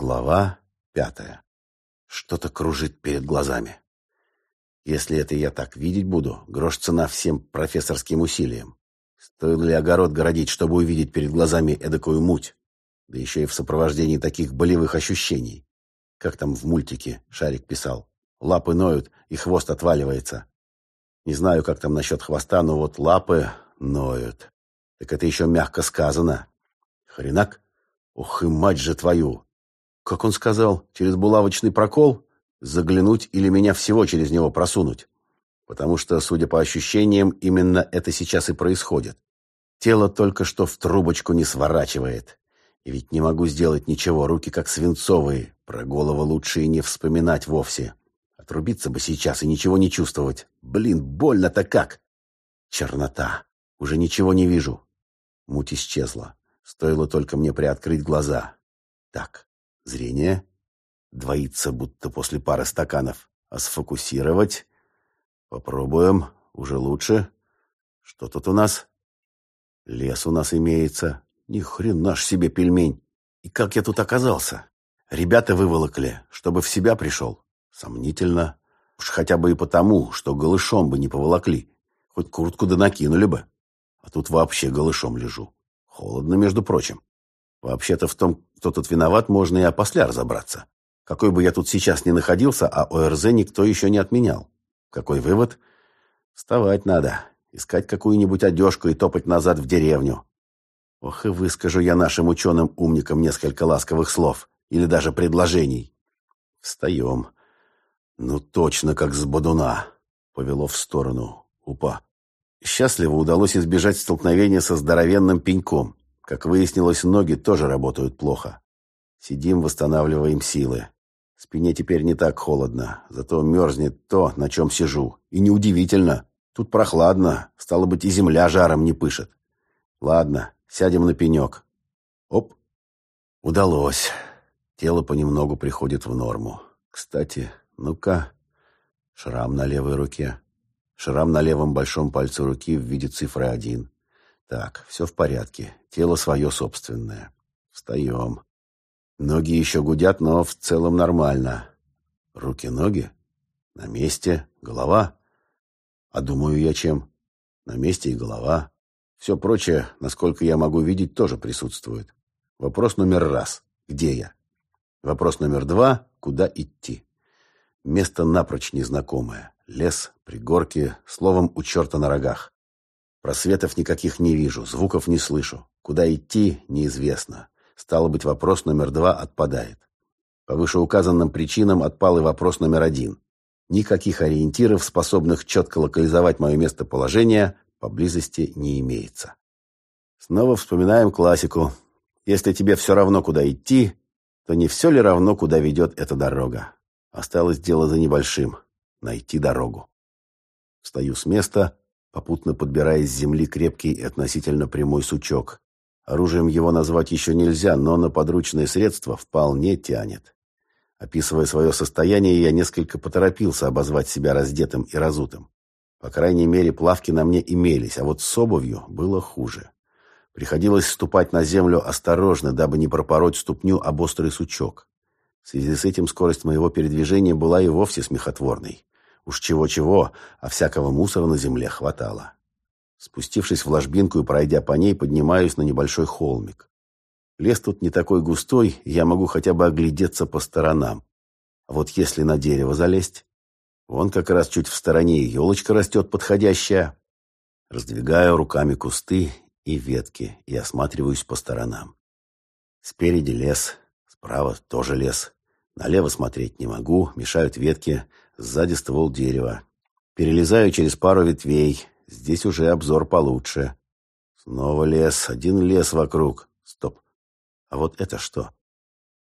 Глава пятая. Что-то кружит перед глазами. Если это я так видеть буду, грош цена всем профессорским усилиям. Стоит ли огород городить, чтобы увидеть перед глазами эдакую муть? Да еще и в сопровождении таких болевых ощущений. Как там в мультике Шарик писал. Лапы ноют, и хвост отваливается. Не знаю, как там насчет хвоста, но вот лапы ноют. Так это еще мягко сказано. Хренак? Ох и мать же твою! Как он сказал, через булавочный прокол? Заглянуть или меня всего через него просунуть? Потому что, судя по ощущениям, именно это сейчас и происходит. Тело только что в трубочку не сворачивает. И ведь не могу сделать ничего, руки как свинцовые. Про голову лучше и не вспоминать вовсе. Отрубиться бы сейчас и ничего не чувствовать. Блин, больно-то как! Чернота. Уже ничего не вижу. Муть исчезла. Стоило только мне приоткрыть глаза. Так, Зрение двоится, будто после пары стаканов. А сфокусировать? Попробуем. Уже лучше. Что тут у нас? Лес у нас имеется. Ни хрена ж себе пельмень. И как я тут оказался? Ребята выволокли, чтобы в себя пришел. Сомнительно. Уж хотя бы и потому, что голышом бы не поволокли. Хоть куртку да накинули бы. А тут вообще голышом лежу. Холодно, между прочим. Вообще-то в том, кто тут виноват, можно и опосля разобраться. Какой бы я тут сейчас ни находился, а ОРЗ никто еще не отменял. Какой вывод? Вставать надо, искать какую-нибудь одежку и топать назад в деревню. Ох и выскажу я нашим ученым-умникам несколько ласковых слов или даже предложений. Встаем. Ну точно, как с бодуна. Повело в сторону. Упа. Счастливо удалось избежать столкновения со здоровенным пеньком. Как выяснилось, ноги тоже работают плохо. Сидим, восстанавливаем силы. Спине теперь не так холодно, зато мерзнет то, на чем сижу. И неудивительно. Тут прохладно, стало быть, и земля жаром не пышет. Ладно, сядем на пенек. Оп. Удалось. Тело понемногу приходит в норму. Кстати, ну-ка. Шрам на левой руке. Шрам на левом большом пальце руки в виде цифры один. Так, все в порядке. Тело свое собственное. Встаем. Ноги еще гудят, но в целом нормально. Руки-ноги? На месте. Голова? А думаю я чем? На месте и голова. Все прочее, насколько я могу видеть, тоже присутствует. Вопрос номер раз. Где я? Вопрос номер два. Куда идти? Место напрочь незнакомое. Лес, пригорки, словом, у черта на рогах. Просветов никаких не вижу, звуков не слышу. Куда идти, неизвестно. Стало быть, вопрос номер два отпадает. По вышеуказанным причинам отпал и вопрос номер один. Никаких ориентиров, способных четко локализовать мое местоположение, поблизости не имеется. Снова вспоминаем классику. Если тебе все равно, куда идти, то не все ли равно, куда ведет эта дорога? Осталось дело за небольшим — найти дорогу. Встаю с места, попутно подбирая с земли крепкий и относительно прямой сучок. Оружием его назвать еще нельзя, но на подручные средства вполне тянет. Описывая свое состояние, я несколько поторопился обозвать себя раздетым и разутым. По крайней мере, плавки на мне имелись, а вот с обувью было хуже. Приходилось ступать на землю осторожно, дабы не пропороть ступню об острый сучок. В связи с этим скорость моего передвижения была и вовсе смехотворной. Уж чего-чего, а всякого мусора на земле хватало. Спустившись в ложбинку и пройдя по ней, поднимаюсь на небольшой холмик. Лес тут не такой густой, я могу хотя бы оглядеться по сторонам. А вот если на дерево залезть... Вон как раз чуть в стороне елочка растет подходящая. Раздвигаю руками кусты и ветки и осматриваюсь по сторонам. Спереди лес, справа тоже лес. Налево смотреть не могу, мешают ветки, Сзади ствол дерева. Перелезаю через пару ветвей. Здесь уже обзор получше. Снова лес, один лес вокруг. Стоп. А вот это что?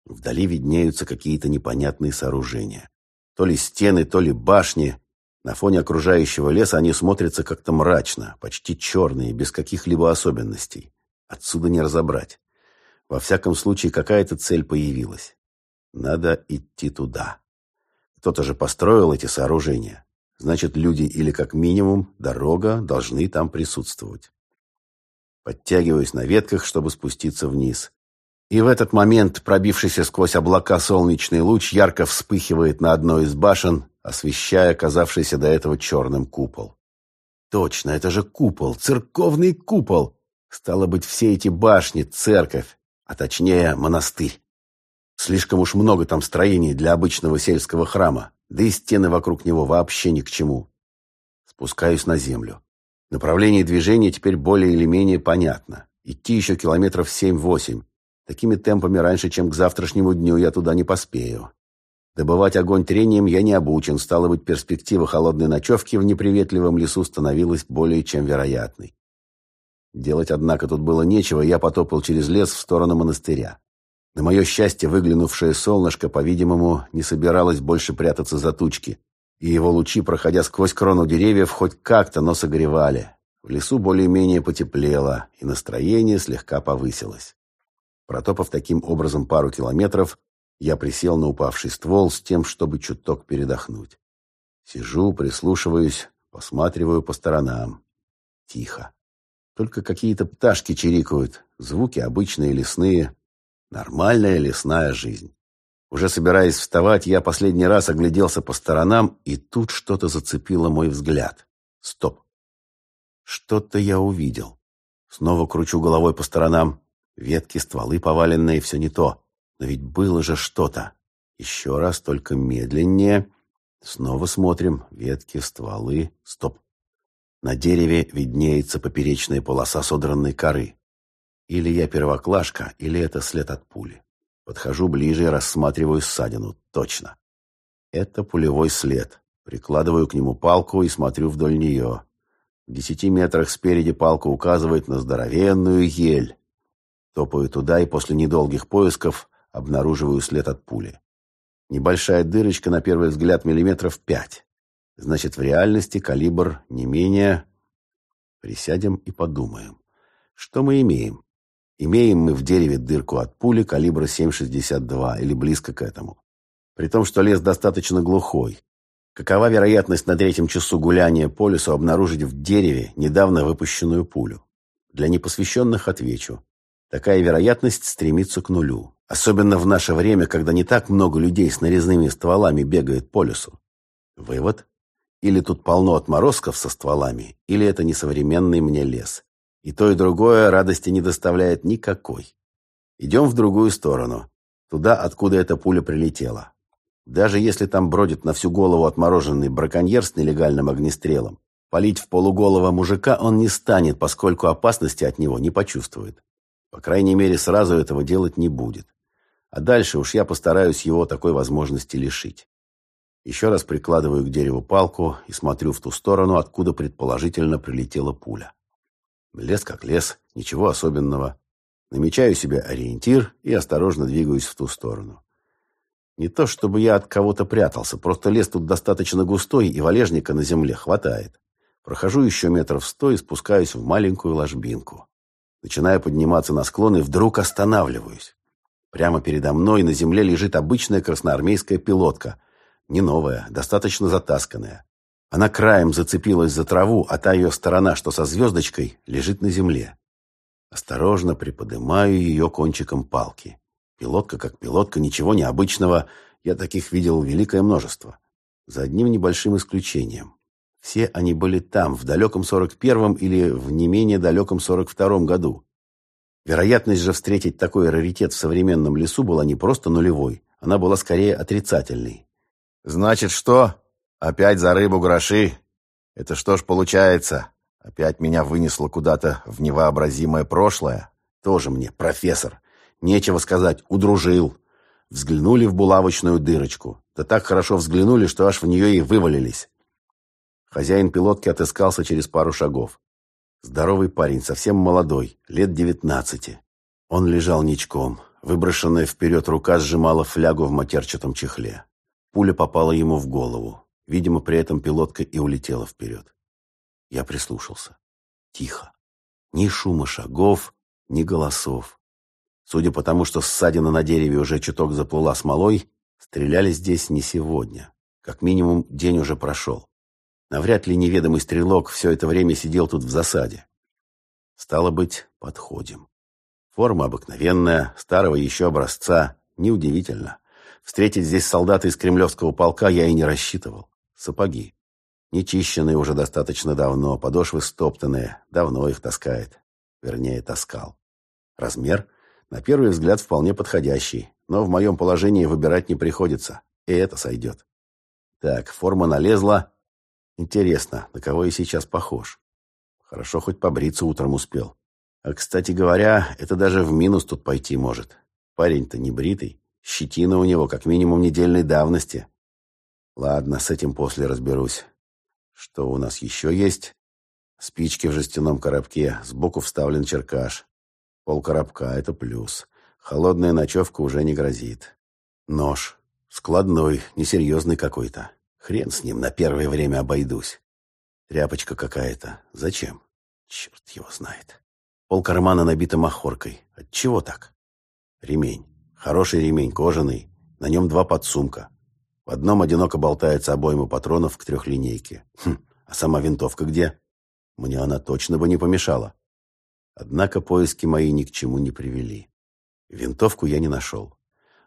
Вдали виднеются какие-то непонятные сооружения. То ли стены, то ли башни. На фоне окружающего леса они смотрятся как-то мрачно, почти черные, без каких-либо особенностей. Отсюда не разобрать. Во всяком случае, какая-то цель появилась. Надо идти туда. Кто-то же построил эти сооружения. Значит, люди или, как минимум, дорога должны там присутствовать. Подтягиваюсь на ветках, чтобы спуститься вниз. И в этот момент пробившийся сквозь облака солнечный луч ярко вспыхивает на одной из башен, освещая оказавшийся до этого черным купол. Точно, это же купол, церковный купол. Стало быть, все эти башни, церковь, а точнее монастырь. Слишком уж много там строений для обычного сельского храма, да и стены вокруг него вообще ни к чему. Спускаюсь на землю. Направление движения теперь более или менее понятно. Идти еще километров семь-восемь. Такими темпами раньше, чем к завтрашнему дню, я туда не поспею. Добывать огонь трением я не обучен, стало быть, перспектива холодной ночевки в неприветливом лесу становилась более чем вероятной. Делать, однако, тут было нечего, я потопал через лес в сторону монастыря. На мое счастье, выглянувшее солнышко, по-видимому, не собиралось больше прятаться за тучки, и его лучи, проходя сквозь крону деревьев, хоть как-то, но согревали. В лесу более-менее потеплело, и настроение слегка повысилось. Протопав таким образом пару километров, я присел на упавший ствол с тем, чтобы чуток передохнуть. Сижу, прислушиваюсь, посматриваю по сторонам. Тихо. Только какие-то пташки чирикают, звуки обычные лесные, Нормальная лесная жизнь. Уже собираясь вставать, я последний раз огляделся по сторонам, и тут что-то зацепило мой взгляд. Стоп. Что-то я увидел. Снова кручу головой по сторонам. Ветки, стволы поваленные, все не то. Но ведь было же что-то. Еще раз, только медленнее. Снова смотрим. Ветки, стволы. Стоп. На дереве виднеется поперечная полоса содранной коры. Или я первоклашка, или это след от пули. Подхожу ближе и рассматриваю ссадину. Точно. Это пулевой след. Прикладываю к нему палку и смотрю вдоль нее. В десяти метрах спереди палка указывает на здоровенную ель. Топаю туда и после недолгих поисков обнаруживаю след от пули. Небольшая дырочка, на первый взгляд, миллиметров пять. Значит, в реальности калибр не менее... Присядем и подумаем. Что мы имеем? Имеем мы в дереве дырку от пули калибра 7,62 или близко к этому. При том, что лес достаточно глухой. Какова вероятность на третьем часу гуляния по лесу обнаружить в дереве недавно выпущенную пулю? Для непосвященных отвечу. Такая вероятность стремится к нулю. Особенно в наше время, когда не так много людей с нарезными стволами бегает по лесу. Вывод? Или тут полно отморозков со стволами, или это несовременный мне лес. И то, и другое радости не доставляет никакой. Идем в другую сторону, туда, откуда эта пуля прилетела. Даже если там бродит на всю голову отмороженный браконьер с нелегальным огнестрелом, палить в полуголого мужика он не станет, поскольку опасности от него не почувствует. По крайней мере, сразу этого делать не будет. А дальше уж я постараюсь его такой возможности лишить. Еще раз прикладываю к дереву палку и смотрю в ту сторону, откуда предположительно прилетела пуля. Лес как лес, ничего особенного. Намечаю себе ориентир и осторожно двигаюсь в ту сторону. Не то чтобы я от кого-то прятался, просто лес тут достаточно густой, и валежника на земле хватает. Прохожу еще метров сто и спускаюсь в маленькую ложбинку. Начинаю подниматься на склон и вдруг останавливаюсь. Прямо передо мной на земле лежит обычная красноармейская пилотка. Не новая, достаточно затасканная. Она краем зацепилась за траву, а та ее сторона, что со звездочкой, лежит на земле. Осторожно приподнимаю ее кончиком палки. Пилотка как пилотка, ничего необычного. Я таких видел великое множество. За одним небольшим исключением. Все они были там, в далеком 41-м или в не менее далеком 42-м году. Вероятность же встретить такой раритет в современном лесу была не просто нулевой, она была скорее отрицательной. «Значит, что?» Опять за рыбу гроши? Это что ж получается? Опять меня вынесло куда-то в невообразимое прошлое? Тоже мне профессор. Нечего сказать, удружил. Взглянули в булавочную дырочку. Да так хорошо взглянули, что аж в нее и вывалились. Хозяин пилотки отыскался через пару шагов. Здоровый парень, совсем молодой, лет девятнадцати. Он лежал ничком. Выброшенная вперед рука сжимала флягу в матерчатом чехле. Пуля попала ему в голову. Видимо, при этом пилотка и улетела вперед. Я прислушался. Тихо. Ни шума шагов, ни голосов. Судя по тому, что ссадина на дереве уже чуток заплыла смолой, стреляли здесь не сегодня. Как минимум, день уже прошел. Навряд ли неведомый стрелок все это время сидел тут в засаде. Стало быть, подходим. Форма обыкновенная, старого еще образца. Неудивительно. Встретить здесь солдата из кремлевского полка я и не рассчитывал. Сапоги. Нечищенные уже достаточно давно, подошвы стоптанные, давно их таскает. Вернее, таскал. Размер, на первый взгляд, вполне подходящий, но в моем положении выбирать не приходится, и это сойдет. Так, форма налезла. Интересно, на кого я сейчас похож? Хорошо, хоть побриться утром успел. А, кстати говоря, это даже в минус тут пойти может. Парень-то не бритый, щетина у него как минимум недельной давности. Ладно, с этим после разберусь. Что у нас еще есть? Спички в жестяном коробке, сбоку вставлен черкаш. Пол коробка — это плюс. Холодная ночевка уже не грозит. Нож. Складной, несерьезный какой-то. Хрен с ним, на первое время обойдусь. Тряпочка какая-то. Зачем? Черт его знает. Пол кармана набита махоркой. Отчего так? Ремень. Хороший ремень, кожаный. На нем два подсумка. В одном одиноко болтается обойма патронов к трехлинейке. Хм, а сама винтовка где? Мне она точно бы не помешала. Однако поиски мои ни к чему не привели. Винтовку я не нашел.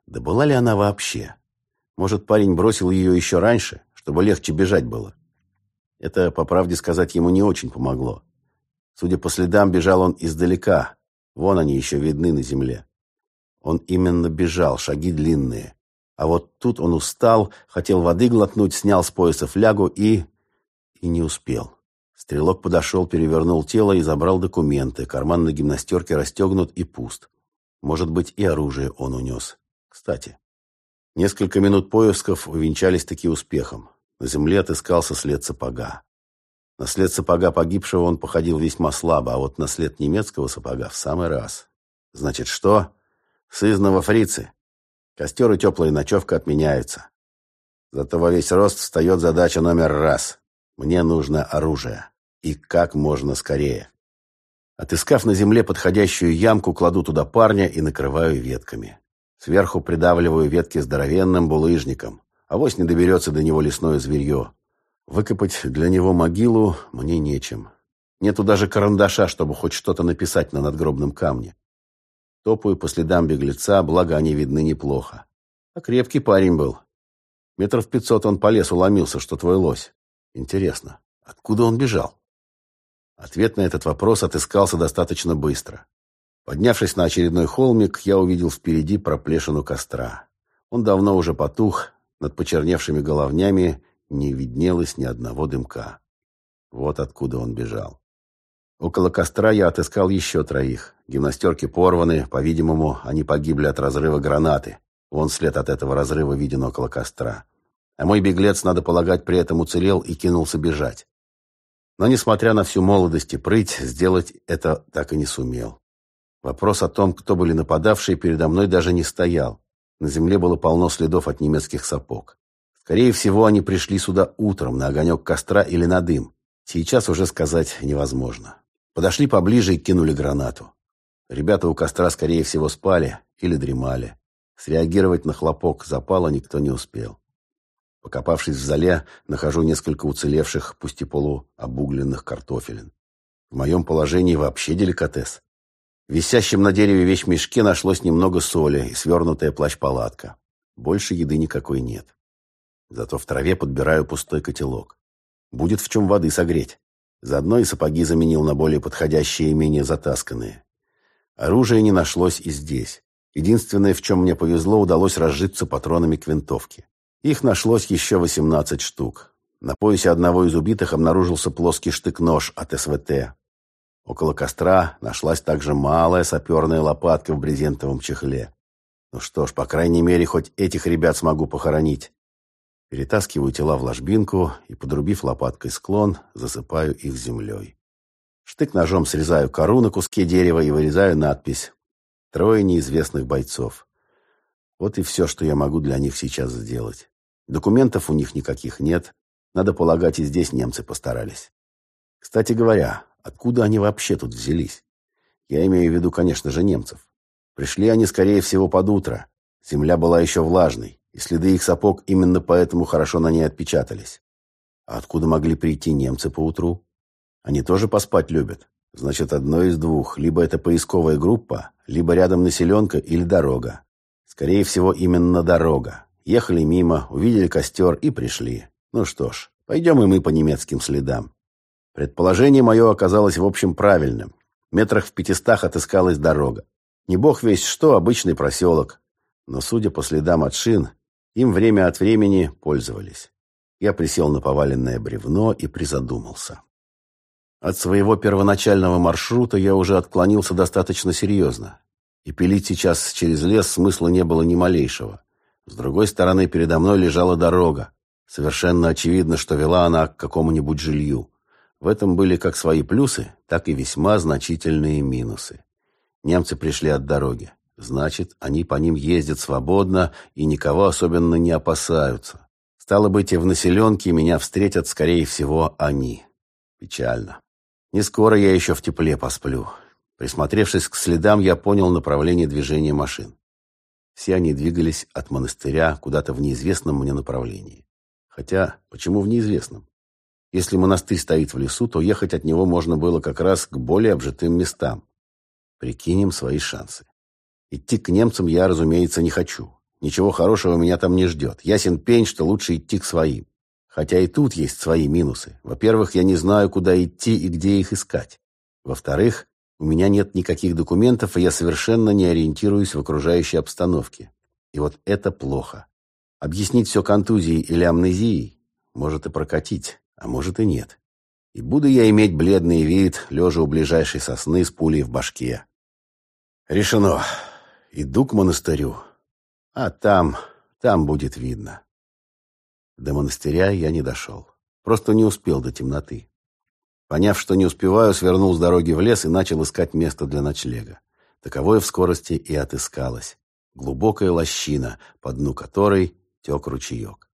Да была ли она вообще? Может, парень бросил ее еще раньше, чтобы легче бежать было? Это, по правде сказать, ему не очень помогло. Судя по следам, бежал он издалека. Вон они еще видны на земле. Он именно бежал, шаги длинные. А вот тут он устал, хотел воды глотнуть, снял с пояса флягу и... и не успел. Стрелок подошел, перевернул тело и забрал документы. Карман на гимнастерке расстегнут и пуст. Может быть, и оружие он унес. Кстати, несколько минут поисков увенчались таки успехом. На земле отыскался след сапога. На след сапога погибшего он походил весьма слабо, а вот на след немецкого сапога в самый раз. Значит, что? Сызного фрицы. Костер и теплая ночевка отменяются. Зато во весь рост встает задача номер раз. Мне нужно оружие. И как можно скорее. Отыскав на земле подходящую ямку, кладу туда парня и накрываю ветками. Сверху придавливаю ветки здоровенным булыжником. Авось не доберется до него лесное зверье. Выкопать для него могилу мне нечем. Нету даже карандаша, чтобы хоть что-то написать на надгробном камне. Топаю по следам беглеца, благо они видны неплохо. А крепкий парень был. Метров пятьсот он по лесу ломился, что твой лось. Интересно, откуда он бежал? Ответ на этот вопрос отыскался достаточно быстро. Поднявшись на очередной холмик, я увидел впереди проплешину костра. Он давно уже потух, над почерневшими головнями не виднелось ни одного дымка. Вот откуда он бежал. Около костра я отыскал еще троих. Гимнастерки порваны, по-видимому, они погибли от разрыва гранаты. Вон след от этого разрыва виден около костра. А мой беглец, надо полагать, при этом уцелел и кинулся бежать. Но, несмотря на всю молодость и прыть, сделать это так и не сумел. Вопрос о том, кто были нападавшие, передо мной даже не стоял. На земле было полно следов от немецких сапог. Скорее всего, они пришли сюда утром, на огонек костра или на дым. Сейчас уже сказать невозможно. Подошли поближе и кинули гранату. Ребята у костра, скорее всего, спали или дремали. Среагировать на хлопок запала никто не успел. Покопавшись в зале, нахожу несколько уцелевших, пусть и полуобугленных картофелин. В моем положении вообще деликатес. В висящем на дереве вещмешке нашлось немного соли и свернутая плащ-палатка. Больше еды никакой нет. Зато в траве подбираю пустой котелок. Будет в чем воды согреть. Заодно и сапоги заменил на более подходящие и менее затасканные. Оружия не нашлось и здесь. Единственное, в чем мне повезло, удалось разжиться патронами к винтовке. Их нашлось еще 18 штук. На поясе одного из убитых обнаружился плоский штык-нож от СВТ. Около костра нашлась также малая саперная лопатка в брезентовом чехле. Ну что ж, по крайней мере, хоть этих ребят смогу похоронить. Перетаскиваю тела в ложбинку и, подрубив лопаткой склон, засыпаю их землей. Штык-ножом срезаю кору на куске дерева и вырезаю надпись «Трое неизвестных бойцов». Вот и все, что я могу для них сейчас сделать. Документов у них никаких нет. Надо полагать, и здесь немцы постарались. Кстати говоря, откуда они вообще тут взялись? Я имею в виду, конечно же, немцев. Пришли они, скорее всего, под утро. Земля была еще влажной и следы их сапог именно поэтому хорошо на ней отпечатались. А откуда могли прийти немцы поутру? Они тоже поспать любят. Значит, одно из двух. Либо это поисковая группа, либо рядом населенка или дорога. Скорее всего, именно дорога. Ехали мимо, увидели костер и пришли. Ну что ж, пойдем и мы по немецким следам. Предположение мое оказалось в общем правильным. Метрах в пятистах отыскалась дорога. Не бог весь что, обычный проселок. Но, судя по следам от шин, им время от времени пользовались. Я присел на поваленное бревно и призадумался. От своего первоначального маршрута я уже отклонился достаточно серьезно. И пилить сейчас через лес смысла не было ни малейшего. С другой стороны, передо мной лежала дорога. Совершенно очевидно, что вела она к какому-нибудь жилью. В этом были как свои плюсы, так и весьма значительные минусы. Немцы пришли от дороги. Значит, они по ним ездят свободно и никого особенно не опасаются. Стало быть, и в населенке меня встретят, скорее всего, они. Печально. Не скоро я еще в тепле посплю. Присмотревшись к следам, я понял направление движения машин. Все они двигались от монастыря куда-то в неизвестном мне направлении. Хотя, почему в неизвестном? Если монастырь стоит в лесу, то ехать от него можно было как раз к более обжитым местам. Прикинем свои шансы. Идти к немцам я, разумеется, не хочу. Ничего хорошего меня там не ждет. Ясен пень, что лучше идти к своим. Хотя и тут есть свои минусы. Во-первых, я не знаю, куда идти и где их искать. Во-вторых, у меня нет никаких документов, и я совершенно не ориентируюсь в окружающей обстановке. И вот это плохо. Объяснить все контузией или амнезией может и прокатить, а может и нет. И буду я иметь бледный вид, лежа у ближайшей сосны с пулей в башке. Решено. Иду к монастырю. А там, там будет видно. До монастыря я не дошел. Просто не успел до темноты. Поняв, что не успеваю, свернул с дороги в лес и начал искать место для ночлега. Таковое в скорости и отыскалось. Глубокая лощина, по дну которой тек ручеек.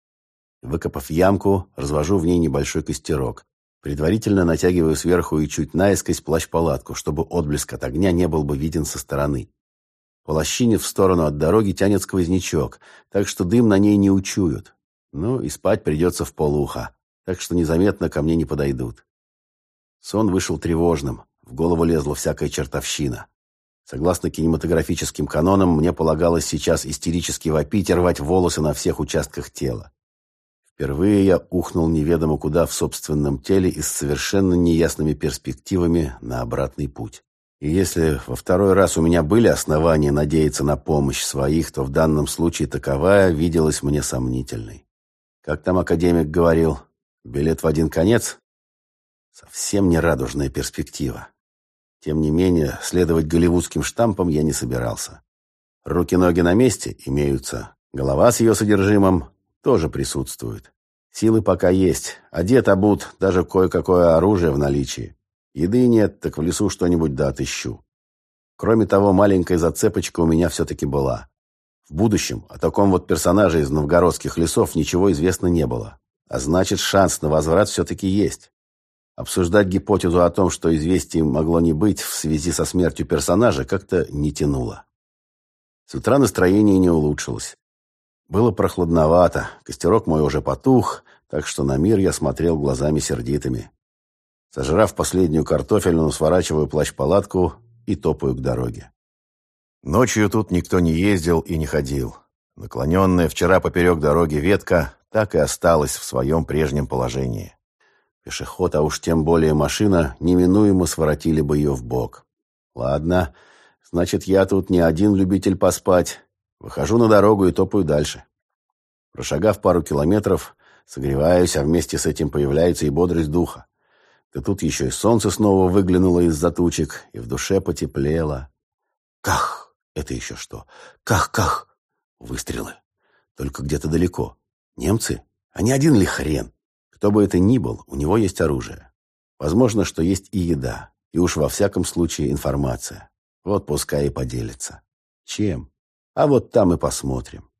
Выкопав ямку, развожу в ней небольшой костерок. Предварительно натягиваю сверху и чуть наискось плащ-палатку, чтобы отблеск от огня не был бы виден со стороны. По лощине в сторону от дороги тянет сквознячок, так что дым на ней не учуют. Ну и спать придется в полуха, так что незаметно ко мне не подойдут. Сон вышел тревожным, в голову лезла всякая чертовщина. Согласно кинематографическим канонам, мне полагалось сейчас истерически вопить и рвать волосы на всех участках тела. Впервые я ухнул неведомо куда в собственном теле и с совершенно неясными перспективами на обратный путь. И если во второй раз у меня были основания надеяться на помощь своих, то в данном случае таковая виделась мне сомнительной. Как там академик говорил, билет в один конец? Совсем не радужная перспектива. Тем не менее, следовать голливудским штампам я не собирался. Руки-ноги на месте имеются. Голова с ее содержимым тоже присутствует. Силы пока есть. Одет, обут, даже кое-какое оружие в наличии. Еды нет, так в лесу что-нибудь да отыщу. Кроме того, маленькая зацепочка у меня все-таки была. В будущем о таком вот персонаже из новгородских лесов ничего известно не было. А значит, шанс на возврат все-таки есть. Обсуждать гипотезу о том, что известий могло не быть в связи со смертью персонажа, как-то не тянуло. С утра настроение не улучшилось. Было прохладновато, костерок мой уже потух, так что на мир я смотрел глазами сердитыми. Сожрав последнюю картофельную, сворачиваю плащ-палатку и топаю к дороге. Ночью тут никто не ездил и не ходил. Наклоненная вчера поперек дороги ветка так и осталась в своем прежнем положении. Пешеход, а уж тем более машина, неминуемо своротили бы ее в бок. Ладно, значит, я тут не один любитель поспать. Выхожу на дорогу и топаю дальше. Прошагав пару километров, согреваюсь, а вместе с этим появляется и бодрость духа. Да тут еще и солнце снова выглянуло из-за тучек, и в душе потеплело. Ках! Это еще что? Ках-ках! Выстрелы. Только где-то далеко. Немцы? Не один ли хрен? Кто бы это ни был, у него есть оружие. Возможно, что есть и еда. И уж во всяком случае информация. Вот пускай и поделится. Чем? А вот там и посмотрим.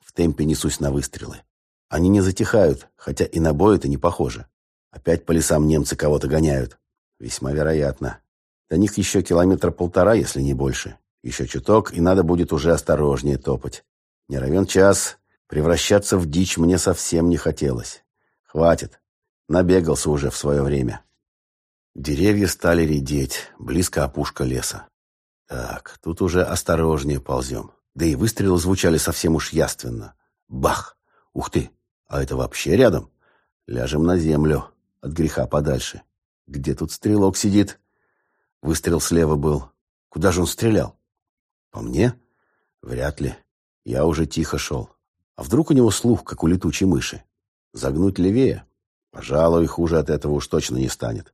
В темпе несусь на выстрелы. Они не затихают, хотя и на бой это не похоже. Опять по лесам немцы кого-то гоняют. Весьма вероятно. До них еще километра полтора, если не больше. Еще чуток, и надо будет уже осторожнее топать. Не равен час. Превращаться в дичь мне совсем не хотелось. Хватит. Набегался уже в свое время. Деревья стали редеть, близко опушка леса. Так, тут уже осторожнее ползем. Да и выстрелы звучали совсем уж яственно. Бах! Ух ты! А это вообще рядом? Ляжем на землю, от греха подальше. Где тут стрелок сидит? Выстрел слева был. Куда же он стрелял? По мне? Вряд ли. Я уже тихо шел. А вдруг у него слух, как у летучей мыши? Загнуть левее? Пожалуй, хуже от этого уж точно не станет.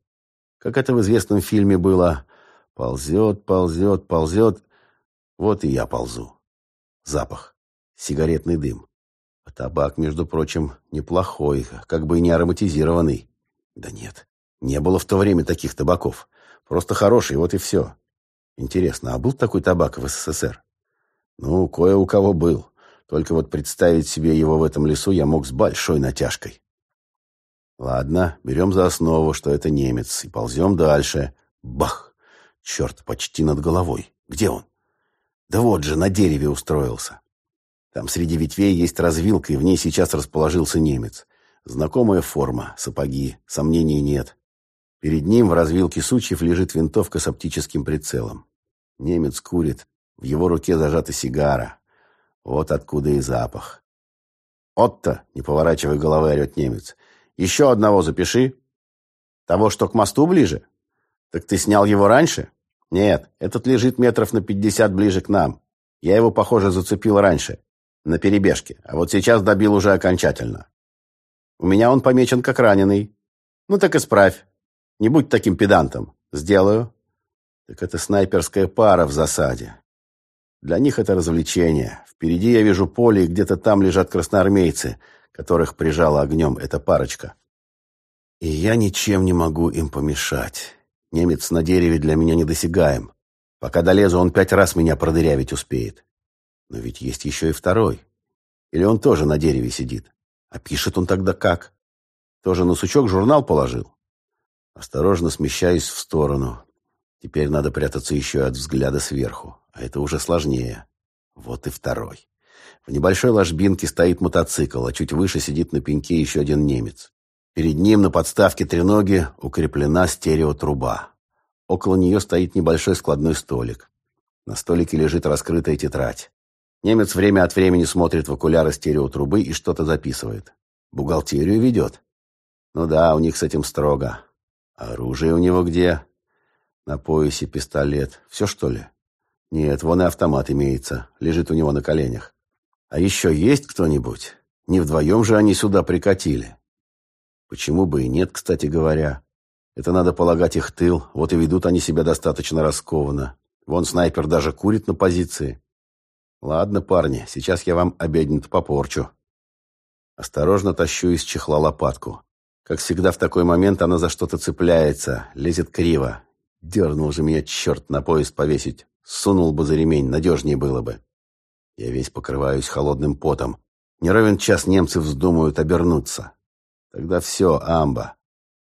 Как это в известном фильме было Ползет, ползет, ползет. Вот и я ползу. Запах. Сигаретный дым. А табак, между прочим, неплохой, как бы и не ароматизированный. Да нет, не было в то время таких табаков. Просто хороший, вот и все. Интересно, а был такой табак в СССР? Ну, кое у кого был. Только вот представить себе его в этом лесу я мог с большой натяжкой. Ладно, берем за основу, что это немец, и ползем дальше. Бах! Черт, почти над головой. Где он? Да вот же, на дереве устроился. Там среди ветвей есть развилка, и в ней сейчас расположился немец. Знакомая форма, сапоги, сомнений нет. Перед ним в развилке сучьев лежит винтовка с оптическим прицелом. Немец курит, в его руке зажата сигара. Вот откуда и запах. «Отто!» — не поворачивая головы, орет немец. «Еще одного запиши. Того, что к мосту ближе? Так ты снял его раньше?» «Нет, этот лежит метров на пятьдесят ближе к нам. Я его, похоже, зацепил раньше, на перебежке, а вот сейчас добил уже окончательно. У меня он помечен как раненый. Ну так исправь. Не будь таким педантом. Сделаю». Так это снайперская пара в засаде. Для них это развлечение. Впереди я вижу поле, и где-то там лежат красноармейцы, которых прижала огнем эта парочка. И я ничем не могу им помешать. Немец на дереве для меня недосягаем. Пока долезу, он пять раз меня продырявить успеет. Но ведь есть еще и второй. Или он тоже на дереве сидит? А пишет он тогда как? Тоже на сучок журнал положил? Осторожно смещаюсь в сторону. Теперь надо прятаться еще от взгляда сверху. А это уже сложнее. Вот и второй. В небольшой ложбинке стоит мотоцикл, а чуть выше сидит на пеньке еще один немец. Перед ним на подставке треноги укреплена стереотруба. Около нее стоит небольшой складной столик. На столике лежит раскрытая тетрадь. Немец время от времени смотрит в окуляры стереотрубы и что-то записывает. Бухгалтерию ведет. Ну да, у них с этим строго. Оружие у него где? На поясе пистолет. Все что ли? Нет, вон и автомат имеется. Лежит у него на коленях. А еще есть кто-нибудь? Не вдвоем же они сюда прикатили. Почему бы и нет, кстати говоря. Это надо полагать их тыл, вот и ведут они себя достаточно раскованно. Вон снайпер даже курит на позиции. Ладно, парни, сейчас я вам обеднет попорчу. Осторожно тащу из чехла лопатку. Как всегда в такой момент она за что-то цепляется, лезет криво. Дернул же меня черт на пояс повесить. Сунул бы за ремень, надежнее было бы. Я весь покрываюсь холодным потом. Не ровен час немцы вздумают обернуться. Тогда все, амба.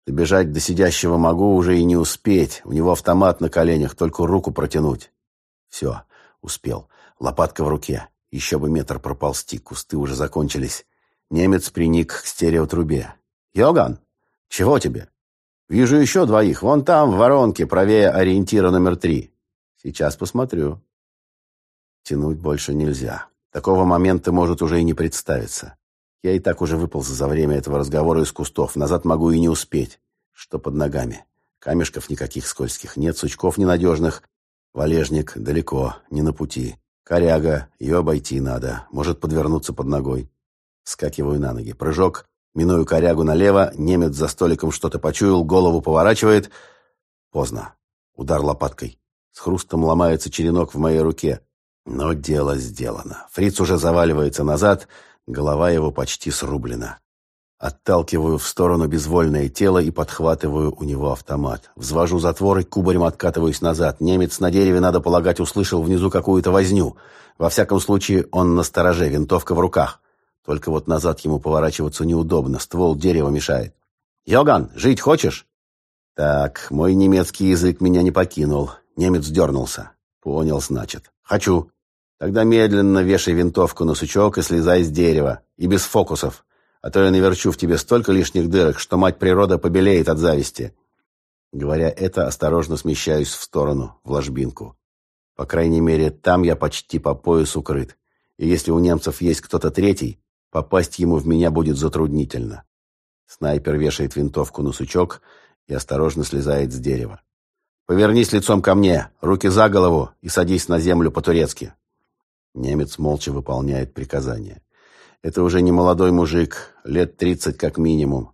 Добежать до сидящего могу уже и не успеть. У него автомат на коленях, только руку протянуть. Все, успел. Лопатка в руке. Еще бы метр проползти, кусты уже закончились. Немец приник к стереотрубе. «Йоган, чего тебе?» «Вижу еще двоих. Вон там, в воронке, правее ориентира номер три. Сейчас посмотрю». Тянуть больше нельзя. Такого момента может уже и не представиться. Я и так уже выполз за время этого разговора из кустов. Назад могу и не успеть. Что под ногами? Камешков никаких скользких нет, сучков ненадежных. Валежник далеко, не на пути. Коряга, ее обойти надо. Может подвернуться под ногой. Скакиваю на ноги. Прыжок. Миную корягу налево. Немец за столиком что-то почуял, голову поворачивает. Поздно. Удар лопаткой. С хрустом ломается черенок в моей руке. Но дело сделано. Фриц уже заваливается назад. Голова его почти срублена. Отталкиваю в сторону безвольное тело и подхватываю у него автомат. Взвожу затвор и кубарем откатываюсь назад. Немец на дереве, надо полагать, услышал внизу какую-то возню. Во всяком случае, он на стороже, винтовка в руках. Только вот назад ему поворачиваться неудобно, ствол дерева мешает. «Йоган, жить хочешь?» Так, мой немецкий язык меня не покинул. Немец дернулся. Понял, значит. «Хочу». Тогда медленно вешай винтовку на сучок и слезай с дерева. И без фокусов. А то я наверчу в тебе столько лишних дырок, что мать природа побелеет от зависти. Говоря это, осторожно смещаюсь в сторону, в ложбинку. По крайней мере, там я почти по пояс укрыт. И если у немцев есть кто-то третий, попасть ему в меня будет затруднительно. Снайпер вешает винтовку на сучок и осторожно слезает с дерева. «Повернись лицом ко мне, руки за голову и садись на землю по-турецки». Немец молча выполняет приказание. Это уже не молодой мужик, лет тридцать как минимум.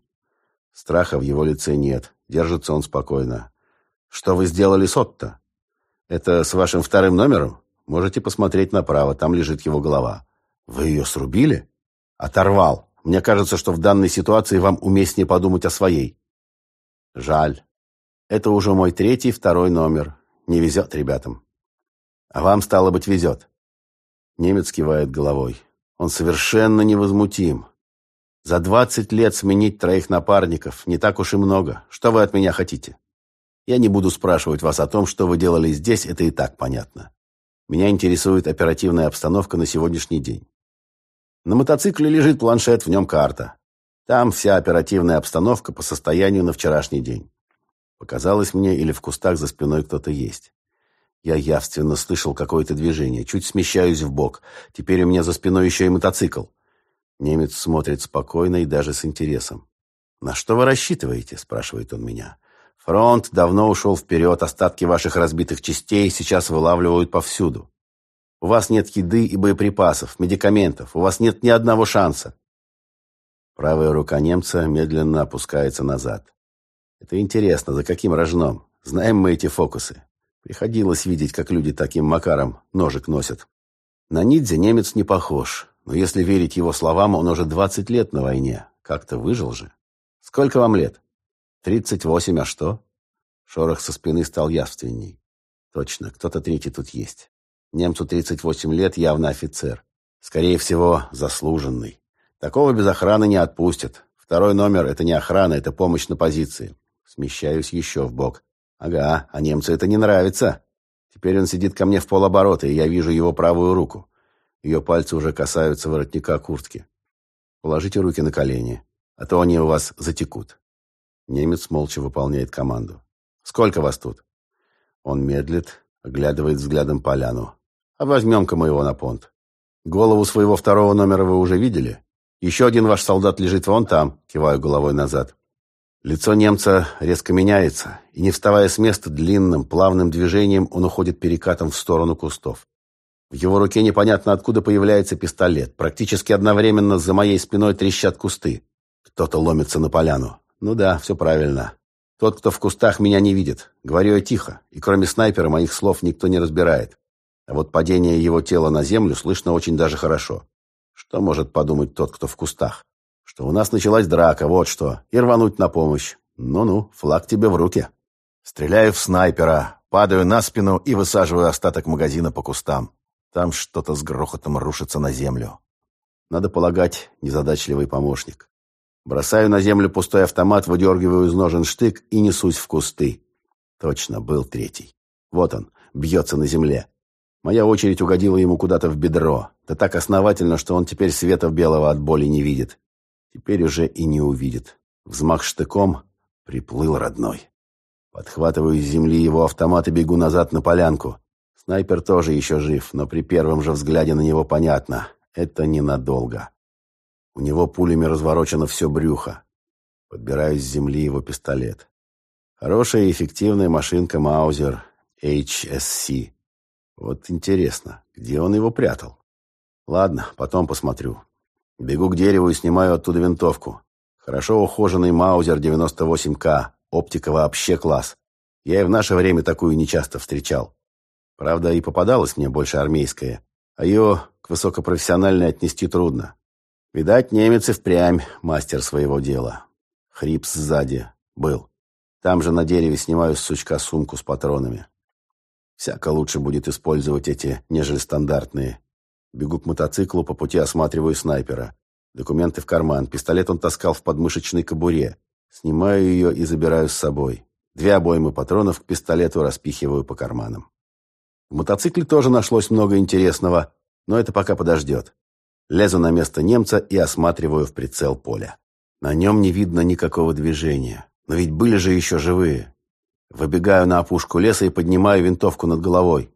Страха в его лице нет, держится он спокойно. «Что вы сделали с Отто?» «Это с вашим вторым номером? Можете посмотреть направо, там лежит его голова». «Вы ее срубили?» «Оторвал. Мне кажется, что в данной ситуации вам уместнее подумать о своей». «Жаль. Это уже мой третий, второй номер. Не везет ребятам». «А вам, стало быть, везет». Немец кивает головой. Он совершенно невозмутим. За двадцать лет сменить троих напарников не так уж и много. Что вы от меня хотите? Я не буду спрашивать вас о том, что вы делали здесь, это и так понятно. Меня интересует оперативная обстановка на сегодняшний день. На мотоцикле лежит планшет, в нем карта. Там вся оперативная обстановка по состоянию на вчерашний день. Показалось мне, или в кустах за спиной кто-то есть. Я явственно слышал какое-то движение. Чуть смещаюсь в бок. Теперь у меня за спиной еще и мотоцикл. Немец смотрит спокойно и даже с интересом. «На что вы рассчитываете?» – спрашивает он меня. «Фронт давно ушел вперед, остатки ваших разбитых частей сейчас вылавливают повсюду. У вас нет еды и боеприпасов, медикаментов, у вас нет ни одного шанса». Правая рука немца медленно опускается назад. «Это интересно, за каким рожном? Знаем мы эти фокусы. Приходилось видеть, как люди таким макаром ножик носят. На Нидзе немец не похож, но если верить его словам, он уже 20 лет на войне. Как-то выжил же. Сколько вам лет? 38, а что? Шорох со спины стал явственней. Точно, кто-то третий тут есть. Немцу 38 лет, явно офицер. Скорее всего, заслуженный. Такого без охраны не отпустят. Второй номер — это не охрана, это помощь на позиции. Смещаюсь еще в бок. Ага, а немцу это не нравится. Теперь он сидит ко мне в полоборота, и я вижу его правую руку. Ее пальцы уже касаются воротника куртки. Положите руки на колени, а то они у вас затекут. Немец молча выполняет команду. «Сколько вас тут?» Он медлит, оглядывает взглядом поляну. «А возьмем-ка мы его на понт. Голову своего второго номера вы уже видели? Еще один ваш солдат лежит вон там», киваю головой назад. Лицо немца резко меняется, и, не вставая с места, длинным, плавным движением он уходит перекатом в сторону кустов. В его руке непонятно откуда появляется пистолет. Практически одновременно за моей спиной трещат кусты. Кто-то ломится на поляну. Ну да, все правильно. Тот, кто в кустах, меня не видит. Говорю я тихо, и кроме снайпера моих слов никто не разбирает. А вот падение его тела на землю слышно очень даже хорошо. Что может подумать тот, кто в кустах? Что у нас началась драка, вот что, и рвануть на помощь. Ну-ну, флаг тебе в руки. Стреляю в снайпера, падаю на спину и высаживаю остаток магазина по кустам. Там что-то с грохотом рушится на землю. Надо полагать, незадачливый помощник. Бросаю на землю пустой автомат, выдергиваю из ножен штык и несусь в кусты. Точно, был третий. Вот он, бьется на земле. Моя очередь угодила ему куда-то в бедро. Да так основательно, что он теперь света белого от боли не видит. Теперь уже и не увидит. Взмах штыком приплыл родной. Подхватываю с земли его автомат и бегу назад на полянку. Снайпер тоже еще жив, но при первом же взгляде на него понятно. Это ненадолго. У него пулями разворочено все брюхо. Подбираю с земли его пистолет. Хорошая и эффективная машинка Маузер HSC. Вот интересно, где он его прятал? Ладно, потом посмотрю. Бегу к дереву и снимаю оттуда винтовку. Хорошо ухоженный Маузер 98К. Оптика вообще класс. Я и в наше время такую нечасто встречал. Правда, и попадалась мне больше армейская. А ее к высокопрофессиональной отнести трудно. Видать, немец и впрямь мастер своего дела. Хрип сзади. Был. Там же на дереве снимаю с сучка сумку с патронами. Всяко лучше будет использовать эти, нежели стандартные. Бегу к мотоциклу, по пути осматриваю снайпера. Документы в карман. Пистолет он таскал в подмышечной кобуре. Снимаю ее и забираю с собой. Две обоймы патронов к пистолету распихиваю по карманам. В мотоцикле тоже нашлось много интересного, но это пока подождет. Лезу на место немца и осматриваю в прицел поля. На нем не видно никакого движения. Но ведь были же еще живые. Выбегаю на опушку леса и поднимаю винтовку над головой.